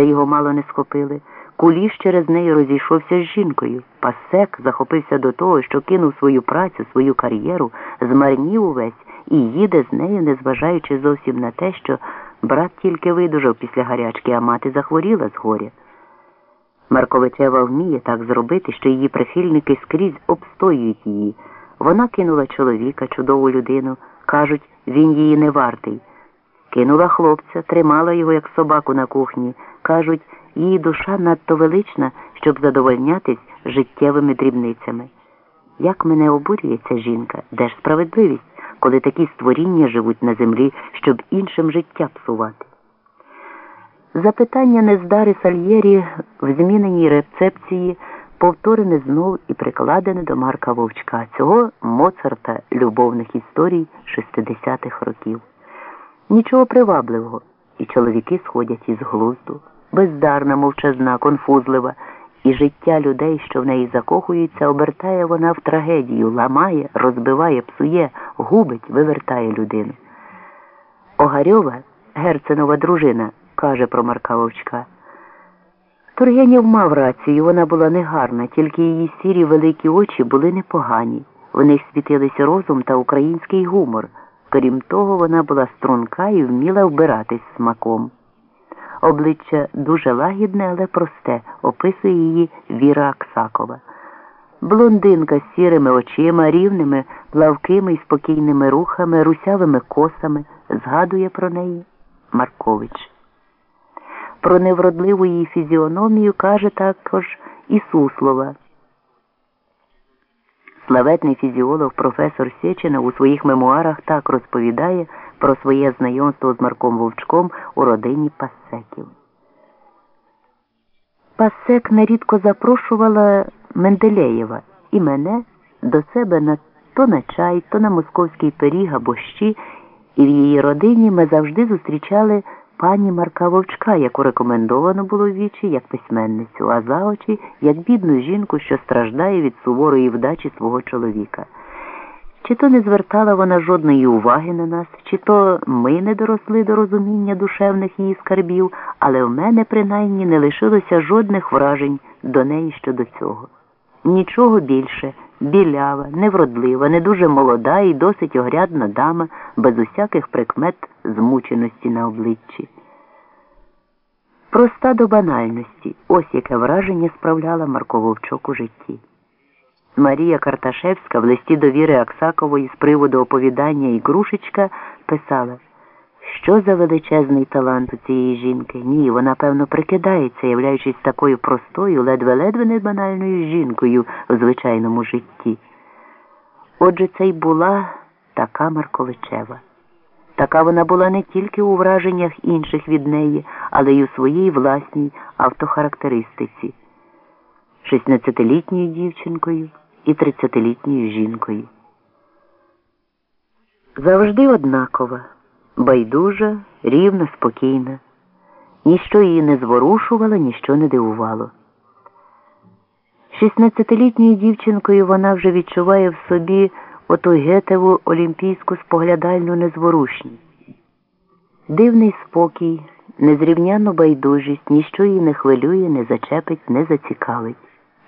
де його мало не схопили. Куліш через неї розійшовся з жінкою. Пасек захопився до того, що кинув свою працю, свою кар'єру, змарнів увесь і їде з нею, незважаючи зовсім на те, що брат тільки видужав після гарячки, а мати захворіла з горя. Марковичева вміє так зробити, що її прихильники скрізь обстоюють її. Вона кинула чоловіка, чудову людину, кажуть, він її не вартий. Кинула хлопця, тримала його, як собаку на кухні. Кажуть, її душа надто велична, щоб задовольнятись життєвими дрібницями. Як мене обурює ця жінка, де ж справедливість, коли такі створіння живуть на землі, щоб іншим життя псувати? Запитання нездари Сальєрі в зміненій рецепції повторене знов і прикладене до Марка Вовчка, цього Моцарта любовних історій 60-х років. Нічого привабливого, і чоловіки сходять із глузду, бездарна, мовчазна, конфузлива, і життя людей, що в неї закохуються, обертає вона в трагедію, ламає, розбиває, псує, губить, вивертає людину. Огарьова, Герценова дружина, каже про Марка Вовчка. Тургенєв мав рацію, вона була негарна, тільки її сірі великі очі були непогані. В них світилися розум та український гумор. Крім того, вона була струнка і вміла вбиратись смаком. Обличчя дуже лагідне, але просте, описує її Віра Аксакова. Блондинка з сірими очима, рівними, плавкими і спокійними рухами, русявими косами, згадує про неї Маркович. Про невродливу її фізіономію каже також і Суслова. Славетний фізіолог професор Сєчина у своїх мемуарах так розповідає про своє знайомство з Марком Вовчком у родині Пасеків. Пасек нерідко запрошувала Менделеєва і мене до себе на то на чай, то на московський пиріг або щі, і в її родині ми завжди зустрічали пані Марка Вовчка, яку рекомендовано було вічі як письменницю, а за очі як бідну жінку, що страждає від суворої вдачі свого чоловіка. Чи то не звертала вона жодної уваги на нас, чи то ми не доросли до розуміння душевних її скарбів, але в мене принаймні не лишилося жодних вражень до неї щодо цього. Нічого більше, білява, невродлива, не дуже молода і досить огрядна дама, без усяких прикмет змученості на обличчі. Проста до банальності, ось яке враження справляла Марко Вовчок у житті. Марія Карташевська в листі довіри Аксакової з приводу оповідання і Грушечка писала, що за величезний талант у цієї жінки. Ні, вона, певно, прикидається, являючись такою простою, ледве-ледве не банальною жінкою в звичайному житті. Отже, це й була така Марковичева. Така вона була не тільки у враженнях інших від неї, але й у своїй власній автохарактеристиці. 16-літньою дівчинкою і 30-літньою жінкою. Завжди однакова, байдужа, рівна, спокійна. Ніщо її не зворушувало, ніщо не дивувало. 16-літньою дівчинкою вона вже відчуває в собі оту гетеву олімпійську споглядальну незворушність. Дивний спокій, незрівняну байдужість, ніщо її не хвилює, не зачепить, не зацікавить.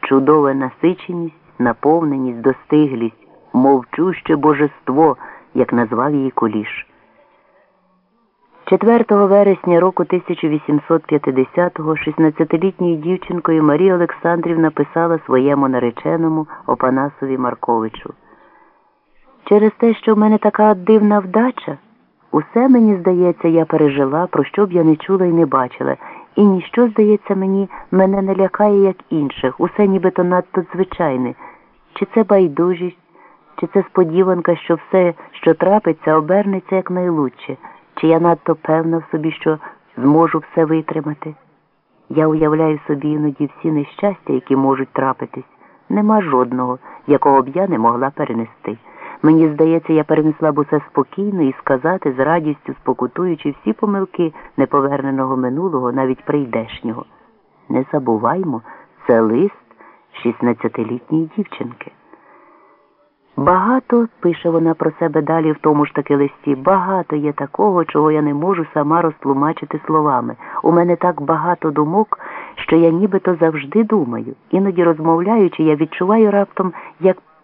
Чудова насиченість, наповненість, достиглість, мовчуще божество, як назвав її Куліш. 4 вересня року 1850-го 16-літньою дівчинкою Марія Олександрівна писала своєму нареченому Опанасові Марковичу. Через те, що в мене така дивна вдача, усе мені здається, я пережила, про що б я не чула і не бачила, і ніщо, здається, мені мене не лякає, як інших, усе нібито надто звичайне. Чи це байдужість, чи це сподіванка, що все, що трапиться, обернеться якнайлучше, чи я надто певна в собі, що зможу все витримати. Я уявляю собі іноді всі нещастя, які можуть трапитись. Нема жодного, якого б я не могла перенести. Мені здається, я перенесла б усе спокійно і сказати, з радістю спокутуючи всі помилки неповерненого минулого, навіть прийдешнього. Не забуваймо, це лист 16-літньої дівчинки. Багато, пише вона про себе далі в тому ж таки листі, багато є такого, чого я не можу сама розтлумачити словами. У мене так багато думок, що я нібито завжди думаю. Іноді розмовляючи, я відчуваю раптом, як